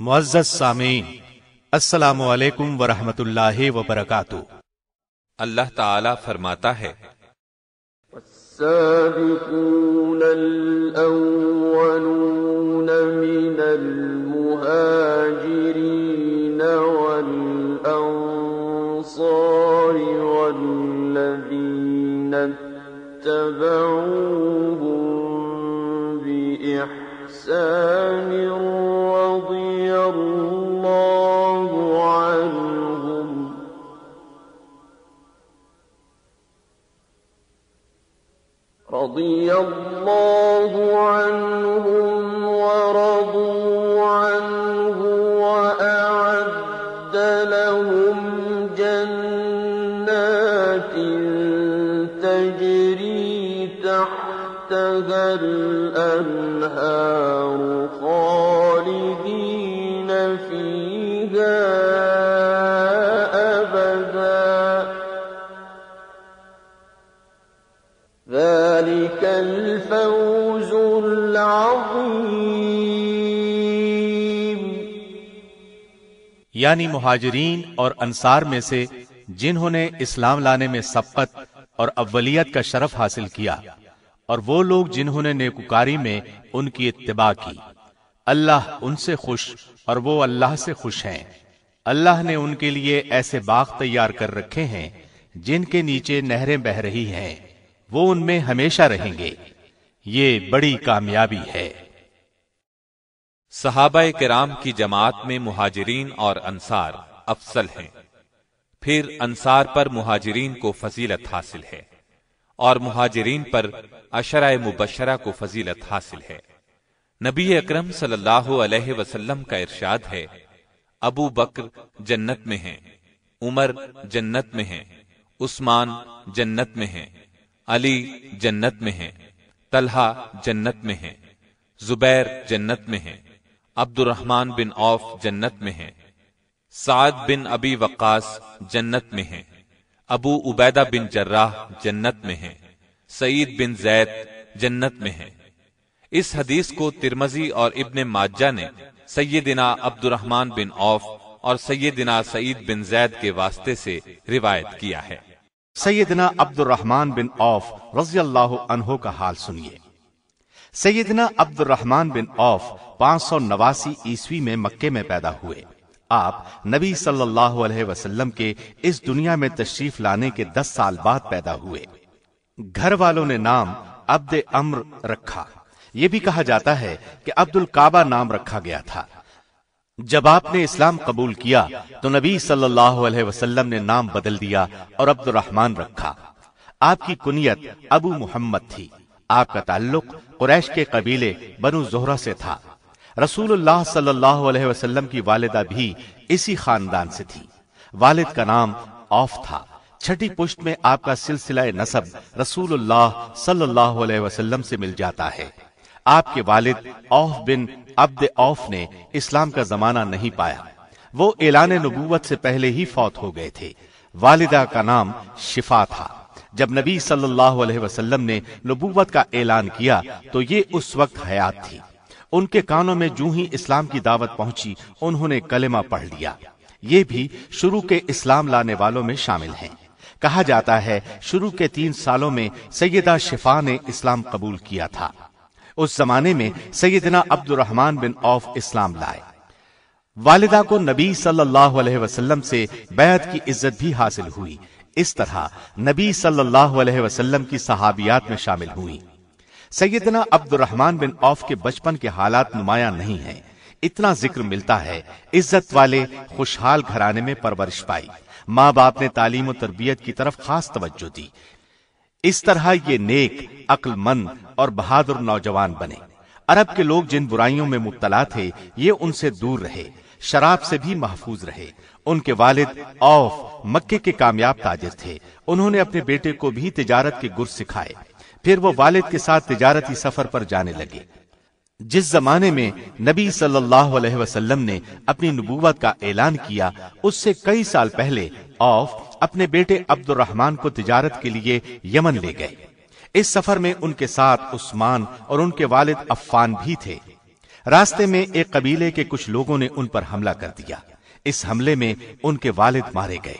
معزز سامعین السلام علیکم ورحمۃ اللہ وبرکاتہ۔ اللہ تعالی فرماتا ہے السابقون الأولون من المهاجرين والأنصار والذين اتبعوهم بإحسان رضي رضي الله عنهم ورضوا یعنی مہاجرین اور انصار میں سے جنہوں نے اسلام لانے میں سبقت اور اولیت کا شرف حاصل کیا، اور وہ لوگ جنہوں نے نیکوکاری میں ان کی اتباع کی۔ اللہ ان سے خوش اور وہ اللہ سے خوش ہیں۔ اللہ نے ان کے لیے ایسے باغ تیار کر رکھے ہیں جن کے نیچے نہریں بہ رہی ہیں۔ وہ ان میں ہمیشہ رہیں گے۔ یہ بڑی کامیابی ہے۔ صحابہ کرام کی جماعت میں مہاجرین اور انصار افضل ہیں۔ پھر انصار پر مہاجرین کو فضیلت حاصل ہے اور مہاجرین پر اشرۂ مبشرہ کو فضیلت حاصل ہے۔ نبی اکرم صلی اللہ علیہ وسلم کا ارشاد ہے، ابو بکر جنت میں ہیں، عمر جنت میں ہیں، عثمان جنت میں ہیں، علی جنت میں ہیں، طلحہ جنت میں ہیں، زبیر جنت میں ہیں۔ عبد الرحمن بن عوف جنت میں ہیں۔ سعد بن ابی وقاص جنت میں ہیں۔ ابو عبیدہ بن جراح جنت میں ہیں۔ سعید بن زید جنت میں ہیں۔ اس حدیث کو ترمزی اور ابن ماجہ نے سیدنا عبد الرحمن بن عوف اور سیدنا سعید بن زید کے واسطے سے روایت کیا ہے۔ سیدنا عبد الرحمن بن عوف رضی اللہ عنہ کا حال سنیے۔ سیدنا عبد الرحمن بن عوف پانچ سو نواسی عیسوی میں مکے میں پیدا ہوئے۔ آپ نبی صلی اللہ علیہ وسلم کے اس دنیا میں تشریف لانے کے دس سال بعد پیدا ہوئے۔ گھر والوں نے نام عبد امر رکھا۔ یہ بھی کہا جاتا ہے کہ عبد القعبہ نام رکھا گیا تھا۔ جب آپ نے اسلام قبول کیا تو نبی صلی اللہ علیہ وسلم نے نام بدل دیا اور عبد الرحمن رکھا۔ آپ کی کنیت ابو محمد تھی۔ آپ کا تعلق قریش کے قبیلے بنو زہرہ سے تھا۔ رسول اللہ صلی اللہ علیہ وسلم کی والدہ بھی اسی خاندان سے تھی۔ والد کا نام اوف تھا۔ چھٹی پشت میں آپ کا سلسلہ نصب رسول اللہ صلی اللہ علیہ وسلم سے مل جاتا ہے۔ آپ کے والد اوف بن عبد اوف نے اسلام کا زمانہ نہیں پایا۔ وہ اعلان نبوت سے پہلے ہی فوت ہو گئے تھے۔ والدہ کا نام شفا تھا۔ جب نبی صلی اللہ علیہ وسلم نے نبوت کا اعلان کیا تو یہ اس وقت حیات تھی۔ ان کے کانوں میں جو ہی اسلام کی دعوت پہنچی، انہوں نے کلمہ پڑھ لیا۔ یہ بھی شروع کے اسلام لانے والوں میں شامل ہیں۔ کہا جاتا ہے، شروع کے تین سالوں میں سیدہ شفا نے اسلام قبول کیا تھا۔ اس زمانے میں سیدنا عبد الرحمن بن عوف اسلام لائے۔ والدہ کو نبی صلی اللہ علیہ وسلم سے بیعت کی عزت بھی حاصل ہوئی۔ اس طرح نبی صلی اللہ علیہ وسلم کی صحابیات میں شامل ہوئی سیدنا عبد الرحمن بن عوف کے بچپن کے حالات نمایاں نہیں ہیں۔ اتنا ذکر ملتا ہے، عزت والے خوشحال گھرانے میں پرورش پائی۔ ماں باپ نے تعلیم و تربیت کی طرف خاص توجہ دی۔ اس طرح یہ نیک عقل مند اور بہادر نوجوان بنے۔ عرب کے لوگ جن برائیوں میں مبتلا تھے، یہ ان سے دور رہے۔ شراب سے بھی محفوظ رہے۔ ان کے والد اوف مکے کے کامیاب تاجر تھے۔ انہوں نے اپنے بیٹے کو بھی تجارت کے گر سکھائے۔ پھر وہ والد کے ساتھ تجارتی سفر پر جانے لگے۔ جس زمانے میں نبی صلی اللہ علیہ وسلم نے اپنی نبوت کا اعلان کیا، اس سے کئی سال پہلے اوف اپنے بیٹے عبد الرحمان کو تجارت کے لیے یمن لے گئے۔ اس سفر میں ان کے ساتھ عثمان اور ان کے والد عفان بھی تھے۔ راستے میں ایک قبیلے کے کچھ لوگوں نے ان پر حملہ کر دیا۔ اس حملے میں ان کے والد مارے گئے۔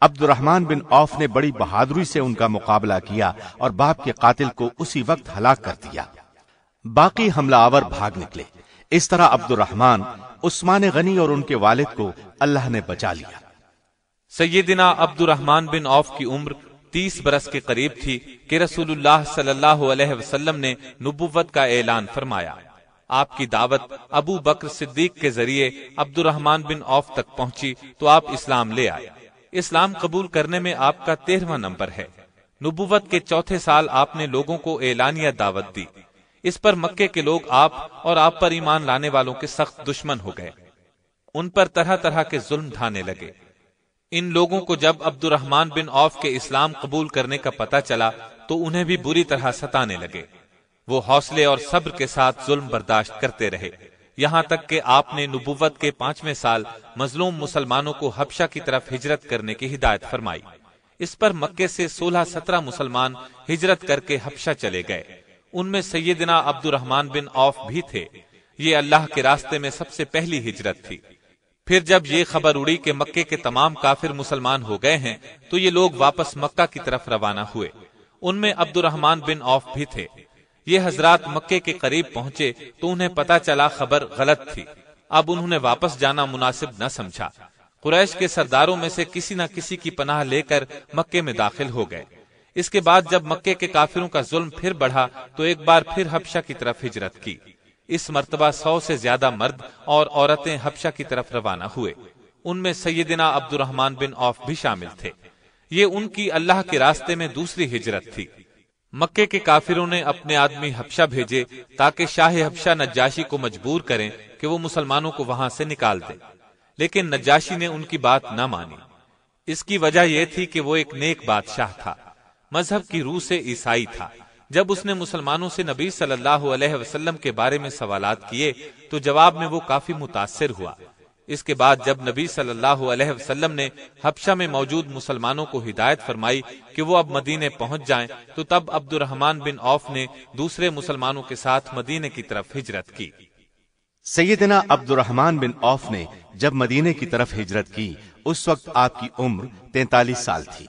عبد الرحمان بن اوف نے بڑی بہادری سے ان کا مقابلہ کیا اور باپ کے قاتل کو اسی وقت ہلاک کر دیا۔ باقی حملہ آور بھاگ نکلے۔ اس طرح عبد الرحمان عثمان غنی اور ان کے والد کو اللہ نے بچا لیا۔ سیدنا عبد الرحمن بن عوف کی عمر تیس برس کے قریب تھی کہ رسول اللہ صلی اللہ علیہ وسلم نے نبوت کا اعلان فرمایا۔ آپ کی دعوت ابو بکر صدیق کے ذریعے عبد الرحمن بن عوف تک پہنچی تو آپ اسلام لے آئے۔ اسلام قبول کرنے میں آپ کا تیرواں نمبر ہے۔ نبوت کے چوتھے سال آپ نے لوگوں کو اعلانیہ دعوت دی۔ اس پر مکے کے لوگ آپ اور آپ پر ایمان لانے والوں کے سخت دشمن ہو گئے۔ ان پر طرح طرح کے ظلم ڈھانے لگے۔ ان لوگوں کو جب عبد الرحمان بن عوف کے اسلام قبول کرنے کا پتہ چلا تو انہیں بھی بری طرح ستانے لگے۔ وہ حوصلے اور صبر کے ساتھ ظلم برداشت کرتے رہے۔ یہاں تک کہ آپ نے نبوت کے پانچویں سال مظلوم مسلمانوں کو حبشہ کی طرف ہجرت کرنے کی ہدایت فرمائی۔ اس پر مکے سے سولہ سترہ مسلمان ہجرت کر کے حبشہ چلے گئے۔ ان میں سیدنا عبد الرحمان بن عوف بھی تھے۔ یہ اللہ کے راستے میں سب سے پہلی ہجرت تھی۔ پھر جب یہ خبر اڑی کہ مکے کے تمام کافر مسلمان ہو گئے ہیں، تو یہ لوگ واپس مکہ کی طرف روانہ ہوئے۔ ان میں عبد الرحمان بن عوف بھی تھے۔ یہ حضرات مکے کے قریب پہنچے تو انہیں پتا چلا خبر غلط تھی۔ اب انہوں نے واپس جانا مناسب نہ سمجھا۔ قریش کے سرداروں میں سے کسی نہ کسی کی پناہ لے کر مکے میں داخل ہو گئے۔ اس کے بعد جب مکے کے کافروں کا ظلم پھر بڑھا تو ایک بار پھر حبشہ کی طرف ہجرت کی۔ اس مرتبہ سو سے زیادہ مرد اور عورتیں حبشہ کی طرف روانہ ہوئے۔ ان میں سیدنا عبد الرحمان بن عوف بھی شامل تھے۔ یہ ان کی اللہ کے راستے میں دوسری ہجرت تھی۔ مکے کے کافروں نے اپنے آدمی حبشہ بھیجے تاکہ شاہ حبشہ نجاشی کو مجبور کریں کہ وہ مسلمانوں کو وہاں سے نکال دے۔ لیکن نجاشی نے ان کی بات نہ مانی۔ اس کی وجہ یہ تھی کہ وہ ایک نیک بادشاہ تھا۔ مذہب کی روح سے عیسائی تھا۔ جب اس نے مسلمانوں سے نبی صلی اللہ علیہ وسلم کے بارے میں سوالات کیے تو جواب میں وہ کافی متاثر ہوا۔ اس کے بعد جب نبی صلی اللہ علیہ وسلم نے حبشہ میں موجود مسلمانوں کو ہدایت فرمائی کہ وہ اب مدینے پہنچ جائیں، تو تب عبد الرحمان بن عوف نے دوسرے مسلمانوں کے ساتھ مدینے کی طرف ہجرت کی۔ سیدنا عبد الرحمان بن عوف نے جب مدینے کی طرف ہجرت کی، اس وقت آپ کی عمر تینتالیس سال تھی۔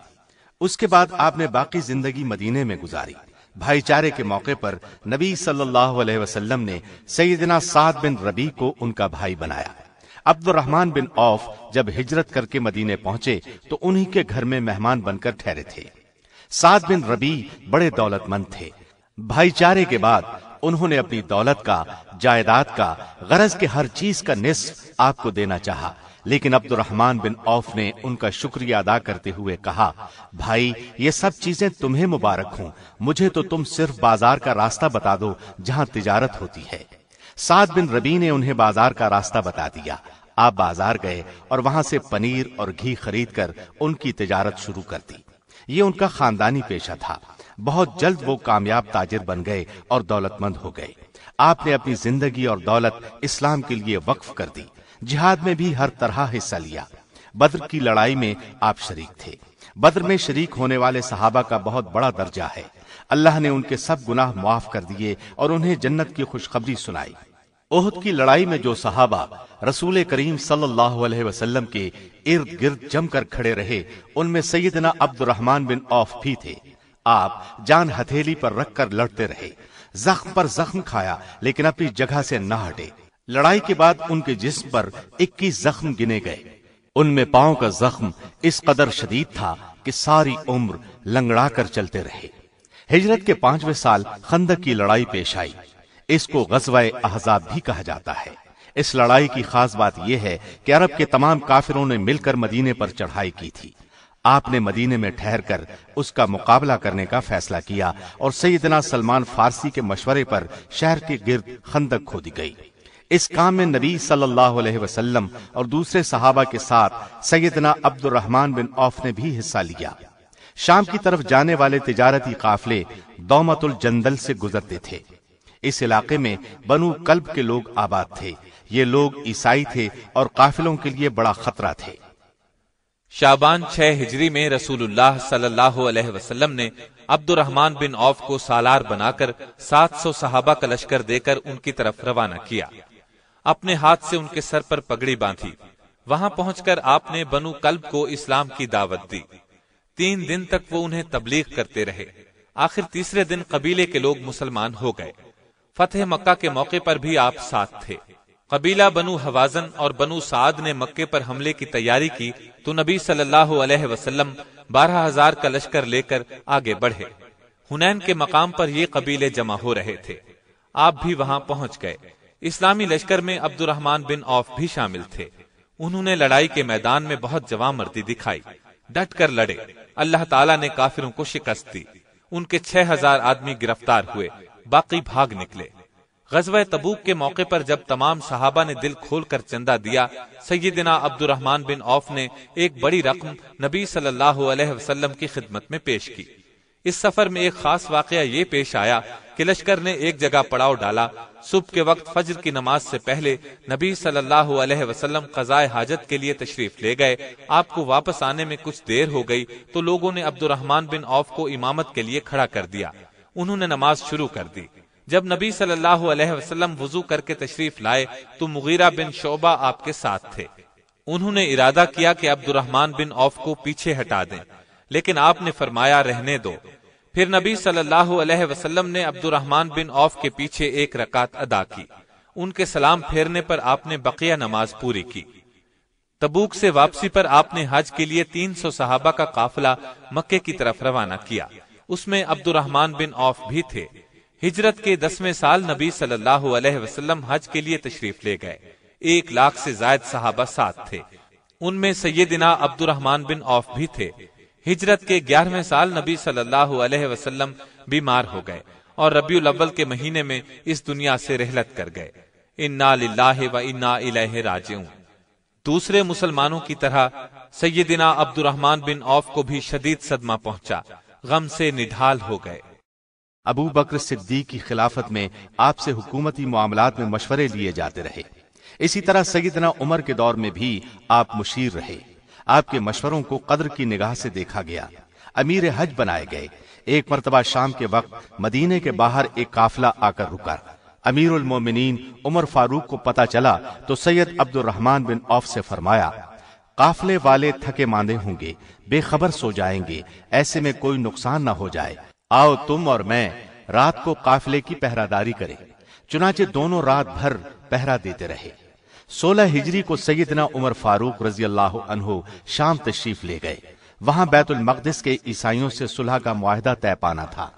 اس کے بعد آپ نے باقی زندگی مدینے میں گزاری۔ بھائی چارے کے موقع پر نبی صلی اللہ علیہ وسلم نے سیدنا سعد بن ربی کو ان کا بھائی بنایا۔ عبد الرحمان بن اوف جب ہجرت کر کے مدینے پہنچے تو انہی کے گھر میں مہمان بن کر ٹھہرے تھے۔ سعد بن ربی بڑے دولت مند تھے۔ بھائی چارے کے بعد انہوں نے اپنی دولت کا، جائیداد کا، غرض کے ہر چیز کا نصف آپ کو دینا چاہا۔ لیکن عبد الرحمان بن اوف نے ان کا شکریہ ادا کرتے ہوئے کہا، بھائی، یہ سب چیزیں تمہیں مبارک ہوں۔ مجھے تو تم صرف بازار کا راستہ بتا دو جہاں تجارت ہوتی ہے۔ سعد بن ربی نے انہیں بازار کا راستہ بتا دیا۔ آپ بازار گئے اور وہاں سے پنیر اور گھی خرید کر ان کی تجارت شروع کر دی۔ یہ ان کا خاندانی پیشہ تھا۔ بہت جلد وہ کامیاب تاجر بن گئے اور دولت مند ہو گئے۔ آپ نے اپنی زندگی اور دولت اسلام کے لیے وقف کر دی۔ جہاد میں بھی ہر طرح حصہ لیا۔ بدر کی لڑائی میں آپ شریک تھے۔ بدر میں شریک ہونے والے صحابہ کا بہت بڑا درجہ ہے۔ اللہ نے ان کے سب گناہ معاف کر دیے اور انہیں جنت کی خوشخبری سنائی۔ عہد کی لڑائی میں جو صحابہ رسول کریم صلی اللہ علیہ وسلم کے ارد گرد جم کر کھڑے رہے، ان میں سیدنا عبد الرحمان بن اوف بھی تھے۔ آپ جان ہتھیلی پر رکھ کر لڑتے رہے۔ زخم پر زخم کھایا، لیکن اپنی جگہ سے نہ ہٹے۔ لڑائی کے بعد ان کے جسم پر اکیس زخم گنے گئے۔ ان میں پاؤں کا زخم اس قدر شدید تھا کہ ساری عمر لنگڑا کر چلتے رہے۔ ہجرت کے پانچویں سال خندق کی لڑائی پیش آئی۔ اس کو غزوہ احزاب بھی کہا جاتا ہے۔ اس لڑائی کی خاص بات یہ ہے کہ عرب کے تمام کافروں نے مل کر مدینے پر چڑھائی کی تھی۔ آپ نے مدینے میں ٹھہر کر اس کا مقابلہ کرنے کا فیصلہ کیا اور سیدنا سلمان فارسی کے مشورے پر شہر کے گرد خندق کھودی گئی۔ اس کام میں نبی صلی اللہ علیہ وسلم اور دوسرے صحابہ کے ساتھ سیدنا عبد الرحمان بن اوف نے بھی حصہ لیا۔ شام کی طرف جانے والے تجارتی قافلے دومت الجندل سے گزرتے تھے۔ اس علاقے میں بنو کلب کے لوگ آباد تھے۔ یہ لوگ عیسائی تھے اور قافلوں کے لیے بڑا خطرہ تھے۔ شابان چھ ہجری میں رسول اللہ صلی اللہ علیہ وسلم نے عبد الرحمان بن اوف کو سالار بنا کر سات سو صحابہ کا لشکر دے کر ان کی طرف روانہ کیا۔ اپنے ہاتھ سے ان کے سر پر پگڑی باندھی۔ وہاں پہنچ کر آپ نے بنو کلب کو اسلام کی دعوت دی۔ تین دن تک وہ انہیں تبلیغ کرتے رہے۔ آخر تیسرے دن قبیلے کے لوگ مسلمان ہو گئے۔ فتح مکہ کے موقع پر بھی آپ ساتھ تھے۔ قبیلہ بنو حوازن اور بنو سعد نے مکے پر حملے کی تیاری کی تو نبی صلی اللہ علیہ وسلم بارہ ہزار کا لشکر لے کر آگے بڑھے۔ ہنین کے مقام پر یہ قبیلے جمع ہو رہے تھے۔ آپ بھی وہاں پہنچ گئے۔ اسلامی لشکر میں عبد الرحمان بن اوف بھی شامل تھے۔ انہوں نے لڑائی کے میدان میں بہت جوان مردی دکھائی۔ ڈٹ کر لڑے۔ اللہ تعالیٰ نے کافروں کو شکست دی۔ ان کے چھ ہزار آدمی گرفتار ہوئے، باقی بھاگ نکلے۔ غزوہ تبوک کے موقع پر جب تمام صحابہ نے دل کھول کر چندہ دیا، سیدنا عبد الرحمان بن اوف نے ایک بڑی رقم نبی صلی اللہ علیہ وسلم کی خدمت میں پیش کی۔ اس سفر میں ایک خاص واقعہ یہ پیش آیا کہ لشکر نے ایک جگہ پڑاؤ ڈالا۔ صبح کے وقت فجر کی نماز سے پہلے نبی صلی اللہ علیہ وسلم قضاء حاجت کے لیے تشریف لے گئے۔ آپ کو واپس آنے میں کچھ دیر ہو گئی تو لوگوں نے عبد الرحمان بن اوف کو امامت کے لیے کھڑا کر دیا۔ انہوں نے نماز شروع کر دی۔ جب نبی صلی اللہ علیہ وسلم وضو کر کے تشریف لائے تو مغیرہ بن شعبہ آپ کے ساتھ تھے۔ انہوں نے ارادہ کیا کہ عبد الرحمان بن اوف کو پیچھے ہٹا دیں۔ لیکن آپ نے فرمایا رہنے دو۔ پھر نبی صلی اللہ علیہ وسلم نے عبد الرحمان بن اوف کے پیچھے ایک رکعت ادا کی۔ ان کے سلام پھیرنے پر آپ نے بقیہ نماز پوری کی۔ تبوک سے واپسی پر آپ نے حج کے لیے تین سو صحابہ کا قافلہ مکے کی طرف روانہ کیا۔ اس میں عبد الرحمان بن اوف بھی تھے۔ ہجرت کے دسویں سال نبی صلی اللہ علیہ وسلم حج کے لیے تشریف لے گئے۔ ایک لاکھ سے زائد صحابہ ساتھ تھے۔ ان میں سیدنا عبد الرحمان بن اوف بھی تھے۔ ہجرت کے گیارہویں سال نبی صلی اللہ علیہ وسلم بیمار ہو گئے اور ربیع الاول کے مہینے میں اس دنیا سے رحلت کر گئے۔ انا للہ و انا الیہ راجعون۔ دوسرے مسلمانوں کی طرح سیدنا عبد الرحمان بن اوف کو بھی شدید صدمہ پہنچا۔ غم سے نڈھال ہو گئے۔ ابو بکر صدیق کی خلافت میں آپ سے حکومتی معاملات میں مشورے لیے جاتے رہے۔ اسی طرح سیدنا عمر کے دور میں بھی آپ مشیر رہے۔ آپ کے مشوروں کو قدر کی نگاہ سے دیکھا گیا۔ امیر حج بنائے گئے۔ ایک مرتبہ شام کے وقت مدینے کے باہر ایک قافلہ آ کر رکا۔ امیر المومنین عمر فاروق کو پتا چلا تو سید عبد الرحمان بن اوف سے فرمایا، قافلے والے تھکے ماندے ہوں گے، بے خبر سو جائیں گے، ایسے میں کوئی نقصان نہ ہو جائے۔ آؤ تم اور میں رات کو قافلے کی پہراداری کریں۔ چنانچہ دونوں رات بھر پہرا دیتے رہے۔ سولہ ہجری کو سیدنا عمر فاروق رضی اللہ عنہ شام تشریف لے گئے۔ وہاں بیت المقدس کے عیسائیوں سے صلح کا معاہدہ طے پانا تھا۔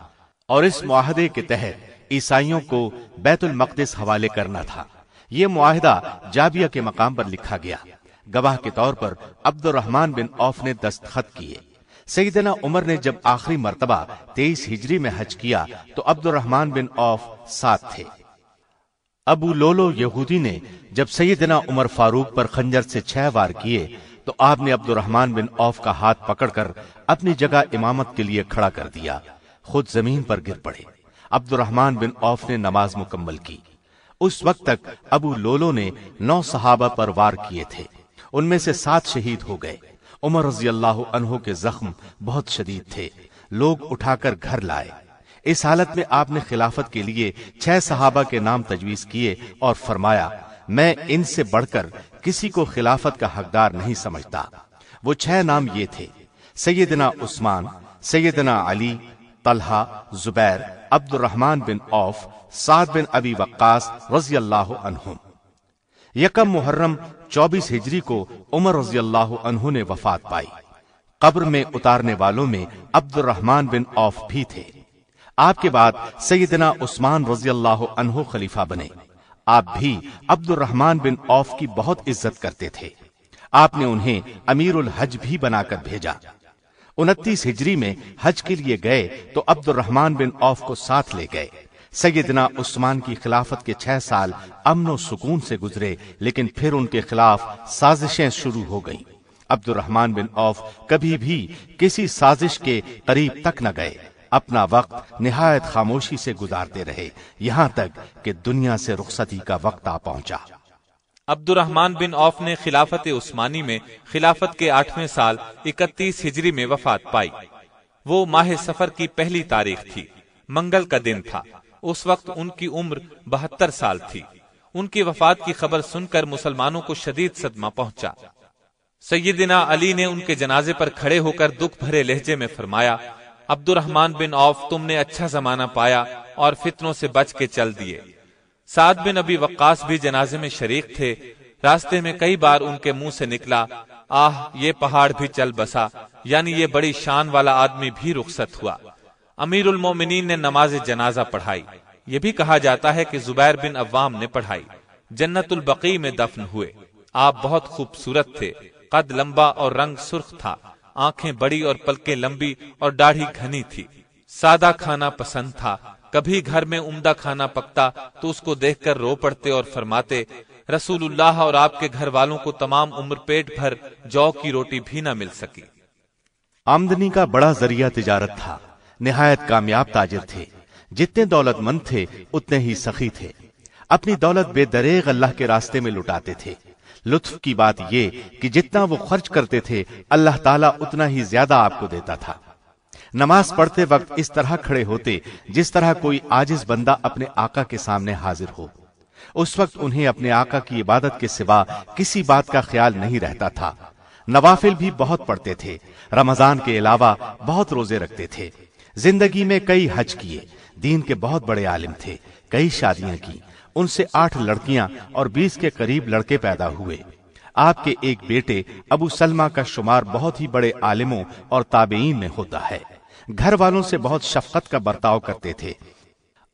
اور اس معاہدے کے تحت عیسائیوں کو بیت المقدس حوالے کرنا تھا۔ یہ معاہدہ جابیہ کے مقام پر لکھا گیا۔ گواہ کے طور پر عبد الرحمان بن اوف نے دستخط کیے۔ سیدنا عمر نے جب آخری مرتبہ تیئیس ہجری میں حج کیا تو عبد الرحمان بن اوف ساتھ تھے۔ ابو لولو یہودی نے جب سیدنا عمر فاروق پر خنجر سے چھ وار کیے تو آپ نے عبد الرحمان بن اوف کا ہاتھ پکڑ کر اپنی جگہ امامت کے لیے کھڑا کر دیا۔ خود زمین پر گر پڑے۔ عبد الرحمان بن اوف نے نماز مکمل کی۔ اس وقت تک ابو لولو نے نو صحابہ پر وار کیے تھے۔ ان میں سے سات شہید ہو گئے۔ عمر رضی اللہ عنہ کے زخم بہت شدید تھے۔ لوگ اٹھا کر گھر لائے۔ اس حالت میں آپ نے خلافت کے لیے چھ صحابہ کے نام تجویز کیے اور فرمایا، میں ان سے بڑھ کر کسی کو خلافت کا حقدار نہیں سمجھتا۔ وہ چھ نام یہ تھے، سیدنا عثمان، سیدنا علی، طلحہ، زبیر عبد الرحمان بن اوف سعد بن ابی وقاص رضی اللہ عنہم۔ یکم محرم چوبیس ہجری کو عمر رضی اللہ عنہ نے وفات پائی۔ قبر میں اتارنے والوں میں عبد الرحمان بن اوف بھی تھے۔ آپ کے بعد سیدنا عثمان رضی اللہ عنہ خلیفہ بنے۔ آپ بھی عبد الرحمان بن اوف کی بہت عزت کرتے تھے۔ آپ نے انہیں امیر الحج بھی بنا کر بھیجا۔ انتیس ہجری میں حج کے لیے گئے تو عبد الرحمان بن اوف کو ساتھ لے گئے۔ سیدنا عثمان کی خلافت کے چھ سال امن و سکون سے گزرے، لیکن پھر ان کے خلاف سازشیں شروع ہو گئیں۔ عبد الرحمان بن اوف کبھی بھی کسی سازش کے قریب تک نہ گئے۔ اپنا وقت نہایت خاموشی سے گزارتے رہے، یہاں تک کہ دنیا سے رخصتی کا وقت آ پہنچا۔ عبد الرحمان بن اوف نے خلافت عثمانی میں خلافت کے آٹھویں سال اکتیس ہجری میں وفات پائی۔ وہ ماہ سفر کی پہلی تاریخ تھی، منگل کا دن تھا۔ اس وقت ان کی عمر بہتر سال تھی۔ ان کی وفات کی خبر سن کر مسلمانوں کو شدید صدمہ پہنچا۔ سیدنا علی نے ان کے جنازے پر کھڑے ہو کر دکھ بھرے لہجے میں فرمایا عبد الرحمان بن اوف تم نے اچھا زمانہ پایا اور فتنوں سے بچ کے چل دیے۔ سعد بن ابی وقاص بھی جنازے میں شریک تھے۔ راستے میں کئی بار ان کے منہ سے نکلا۔ آہ، یہ پہاڑ بھی چل بسا۔ یعنی یہ بڑی شان والا آدمی بھی رخصت ہوا۔ امیر المومنین نے نماز جنازہ پڑھائی۔ یہ بھی کہا جاتا ہے کہ زبیر بن عوام نے پڑھائی۔ جنت البقی میں دفن ہوئے۔ آپ بہت خوبصورت تھے۔ قد لمبا اور رنگ سرخ تھا۔ آنکھیں بڑی اور پلکیں لمبی اور داڑھی گھنی تھی۔ سادہ کھانا پسند تھا۔ کبھی گھر میں عمدہ کھانا پکتا تو اس کو دیکھ کر رو پڑتے اور فرماتے، رسول اللہ اور آپ کے گھر والوں کو تمام عمر پیٹ بھر جو کی روٹی بھی نہ مل سکی۔ آمدنی کا بڑا ذریعہ تجارت تھا۔ نہایت کامیاب تاجر تھے۔ جتنے دولت مند تھے، اتنے ہی سخی تھے۔ اپنی دولت بے دریغ اللہ کے راستے میں لٹاتے تھے۔ لطف کی بات یہ کہ جتنا وہ خرچ کرتے تھے، اللہ تعالیٰ اتنا ہی زیادہ آپ کو دیتا تھا۔ نماز پڑھتے وقت اس طرح کھڑے ہوتے جس طرح کوئی آجز بندہ اپنے آقا کے سامنے حاضر ہو۔ اس وقت انہیں اپنے آقا کی عبادت کے سوا کسی بات کا خیال نہیں رہتا تھا۔ نوافل بھی بہت پڑھتے تھے۔ رمضان کے علاوہ بہت روزے رکھتے تھے۔ زندگی میں کئی حج کیے۔ دین کے بہت بڑے عالم تھے۔ کئی شادیاں کی ان سے آٹھ لڑکیاں اور بیس کے قریب لڑکے پیدا ہوئے۔ آپ کے ایک بیٹے ابو سلمہ کا شمار بہت ہی بڑے عالموں اور تابعین میں ہوتا ہے۔ گھر والوں سے بہت شفقت کا برتاؤ کرتے تھے۔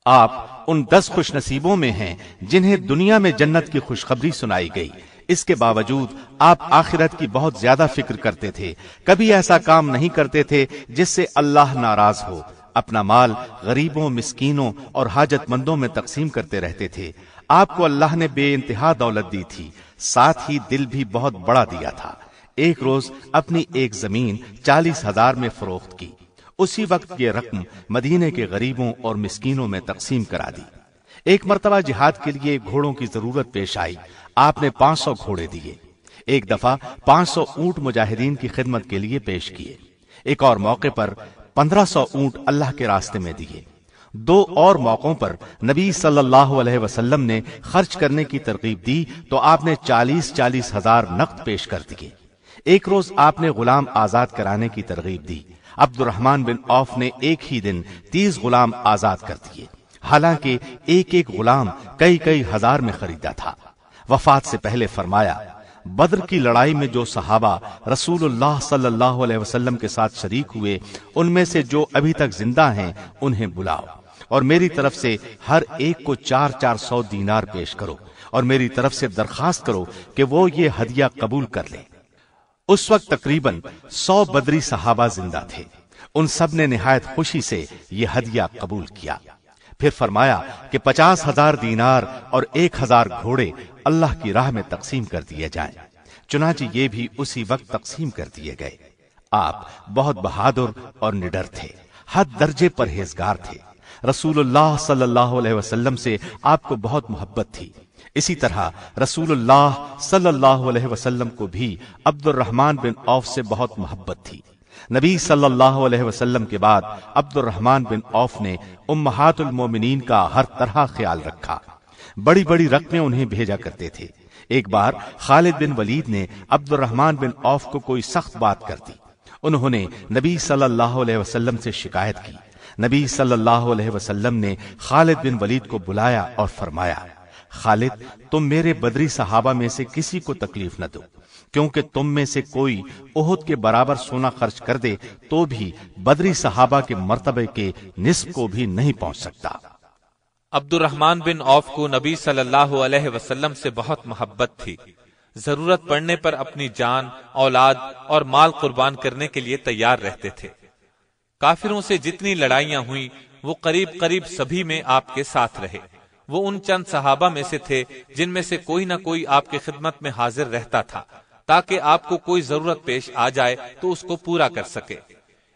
آپ ان دس خوش نصیبوں میں ہیں جنہیں دنیا میں جنت کی خوشخبری سنائی گئی۔ اس کے باوجود آپ آخرت کی بہت زیادہ فکر کرتے تھے۔ کبھی ایسا کام نہیں کرتے تھے جس سے اللہ ناراض ہو۔ اپنا مال غریبوں، مسکینوں اور حاجت مندوں میں تقسیم کرتے رہتے تھے۔ آپ کو اللہ نے بے انتہا دولت دی تھی، ساتھ ہی دل بھی بہت بڑا دیا تھا۔ ایک روز اپنی ایک زمین چالیس ہزار میں فروخت کی۔ اسی وقت یہ رقم مدینے کے غریبوں اور مسکینوں میں تقسیم کرا دی۔ ایک مرتبہ جہاد کے لیے گھوڑوں کی ضرورت پیش آئی۔ آپ نے پانچ سو گھوڑے دیے۔ ایک دفعہ پانچ سو اونٹ مجاہدین کی خدمت کے لیے پیش کیے۔ ایک اور موقع پر پندرہ سو اونٹ اللہ کے راستے میں دیے۔ دو اور موقعوں پر نبی صلی اللہ علیہ وسلم نے خرچ کرنے کی ترغیب دی تو آپ نے چالیس چالیس ہزار نقد پیش کر دیے۔ ایک روز آپ نے غلام آزاد کرانے کی ترغیب دی۔ عبد الرحمان بن اوف نے ایک ہی دن تیس غلام آزاد کر دیے۔ حالانکہ ایک ایک غلام کئی کئی ہزار میں خریدا تھا۔ وفات سے پہلے فرمایا بدر کی لڑائی میں جو صحابہ رسول اللہ صلی اللہ علیہ وسلم کے ساتھ شریک ہوئے، ان میں سے جو ابھی تک زندہ ہیں، انہیں بلاؤ۔ اور میری طرف سے ہر ایک کو چار چار سو دینار پیش کرو۔ اور میری طرف سے درخواست کرو کہ وہ یہ ہدیہ قبول کر لیں۔ اس وقت تقریباً سو بدری صحابہ زندہ تھے۔ ان سب نے نہایت خوشی سے یہ ہدیہ قبول کیا۔ پھر فرمایا کہ پچاس ہزار دینار اور ایک ہزار گھوڑے اللہ کی راہ میں تقسیم کر دیے جائیں۔ چنانچہ یہ بھی اسی وقت تقسیم کر دیے گئے۔ آپ بہت بہادر اور نڈر تھے، حد درجے پرہیزگار تھے۔ رسول اللہ صلی اللہ علیہ وسلم سے آپ کو بہت محبت تھی۔ اسی طرح رسول اللہ صلی اللہ علیہ وسلم کو بھی عبد الرحمان بن اوف سے بہت محبت تھی۔ نبی صلی اللہ علیہ وسلم کے بعد عبد الرحمان بن اوف نے امہات المومنین کا ہر طرح خیال رکھا۔ بڑی بڑی رقمیں انہیں بھیجا کرتے تھے۔ ایک بار خالد بن ولید نے عبد الرحمان بن اوف کو کوئی سخت بات کر دی۔ انہوں نے نبی صلی اللہ علیہ وسلم سے شکایت کی۔ نبی صلی اللہ علیہ وسلم نے خالد بن ولید کو بلایا اور فرمایا خالد، تم میرے بدری صحابہ میں سے کسی کو تکلیف نہ دو، کیونکہ تم میں سے کوئی عہد کے برابر سونا خرچ کر دے تو بھی بدری صحابہ کے مرتبے کے نصف کو بھی نہیں پہنچ سکتا۔ عبد الرحمان بن اوف کو نبی صلی اللہ علیہ وسلم سے بہت محبت تھی۔ ضرورت پڑنے پر اپنی جان، اولاد اور مال قربان کرنے کے لیے تیار رہتے تھے۔ کافروں سے جتنی لڑائیاں ہوئیں، وہ قریب قریب سبھی میں آپ کے ساتھ رہے۔ وہ ان چند صحابہ میں سے تھے جن میں سے کوئی نہ کوئی آپ کی خدمت میں حاضر رہتا تھا۔ تاکہ آپ کو کوئی ضرورت پیش آ جائے تو اس کو پورا کر سکے۔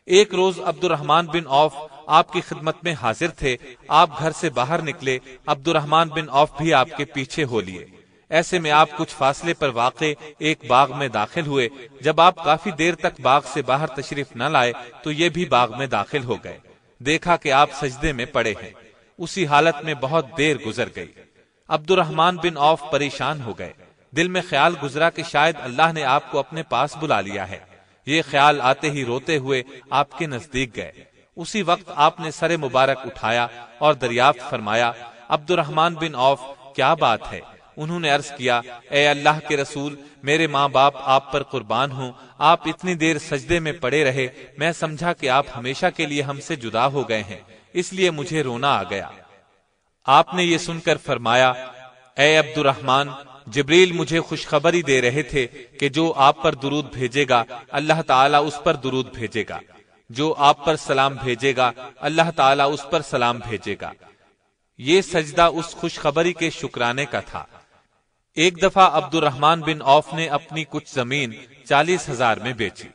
ایک روز عبد الرحمان بن اوف آپ کی خدمت میں حاضر تھے۔ آپ گھر سے باہر نکلے۔ عبد الرحمان بن اوف بھی آپ کے پیچھے ہو لیے۔ ایسے میں آپ کچھ فاصلے پر واقع ایک باغ میں داخل ہوئے۔ جب آپ کافی دیر تک باغ سے باہر تشریف نہ لائے تو یہ بھی باغ میں داخل ہو گئے۔ دیکھا کہ آپ سجدے میں پڑے ہیں۔ اسی حالت میں بہت دیر گزر گئی۔ عبد الرحمان بن اوف پریشان ہو گئے۔ دل میں خیال گزرا کہ شاید اللہ نے آپ کو اپنے پاس بلا لیا ہے۔ یہ خیال آتے ہی روتے ہوئے آپ کے نزدیک گئے۔ اسی وقت آپ نے سر مبارک اٹھایا اور دریافت فرمایا عبد الرحمان بن اوف کیا بات ہے؟ انہوں نے عرض کیا، اے اللہ کے رسول، میرے ماں باپ آپ پر قربان ہوں، آپ اتنی دیر سجدے میں پڑے رہے، میں سمجھا کہ آپ ہمیشہ کے لیے ہم سے جدا ہو گئے ہیں، اس لیے مجھے رونا آ گیا۔ آپ نے یہ سن کر فرمایا، اے عبد الرحمان جبریل مجھے خوشخبری دے رہے تھے کہ جو آپ پر درود بھیجے گا، اللہ تعالیٰ اس پر درود بھیجے گا۔ جو آپ پر سلام بھیجے گا، اللہ تعالیٰ اس پر سلام بھیجے گا۔ یہ سجدہ اس خوشخبری کے شکرانے کا تھا۔ ایک دفعہ عبد الرحمان بن اوف نے اپنی کچھ زمین چالیس ہزار میں بیچی۔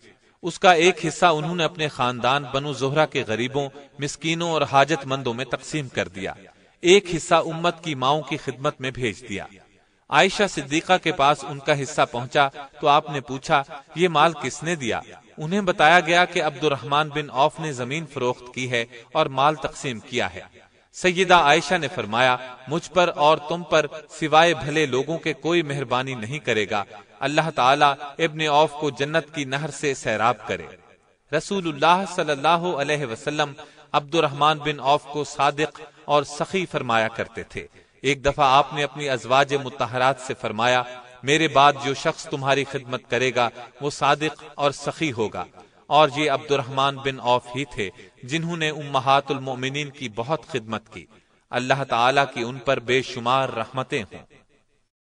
اس کا ایک حصہ انہوں نے اپنے خاندان بنو زہرا کے غریبوں، مسکینوں اور حاجت مندوں میں تقسیم کر دیا۔ ایک حصہ امت کی ماؤں کی خدمت میں بھیج دیا۔ عائشہ صدیقہ کے پاس ان کا حصہ پہنچا تو آپ نے پوچھا، یہ مال کس نے دیا؟ انہیں بتایا گیا کہ عبد الرحمان بن اوف نے زمین فروخت کی ہے اور مال تقسیم کیا ہے۔ سیدہ عائشہ نے فرمایا، مجھ پر اور تم پر سوائے بھلے لوگوں کے کوئی مہربانی نہیں کرے گا۔ اللہ تعالیٰ ابن اوف کو جنت کی نہر سے سیراب کرے۔ رسول اللہ صلی اللہ علیہ وسلم عبد الرحمان بن اوف کو صادق اور سخی فرمایا کرتے تھے۔ ایک دفعہ آپ نے اپنی ازواج متحرات سے فرمایا، میرے بعد جو شخص تمہاری خدمت کرے گا، وہ صادق اور سخی ہوگا۔ اور یہ عبد الرحمان بن اوف ہی تھے۔ جنہوں نے امہات المؤمنین کی بہت خدمت کی۔ اللہ تعالیٰ کی ان پر بے شمار رحمتیں ہوں۔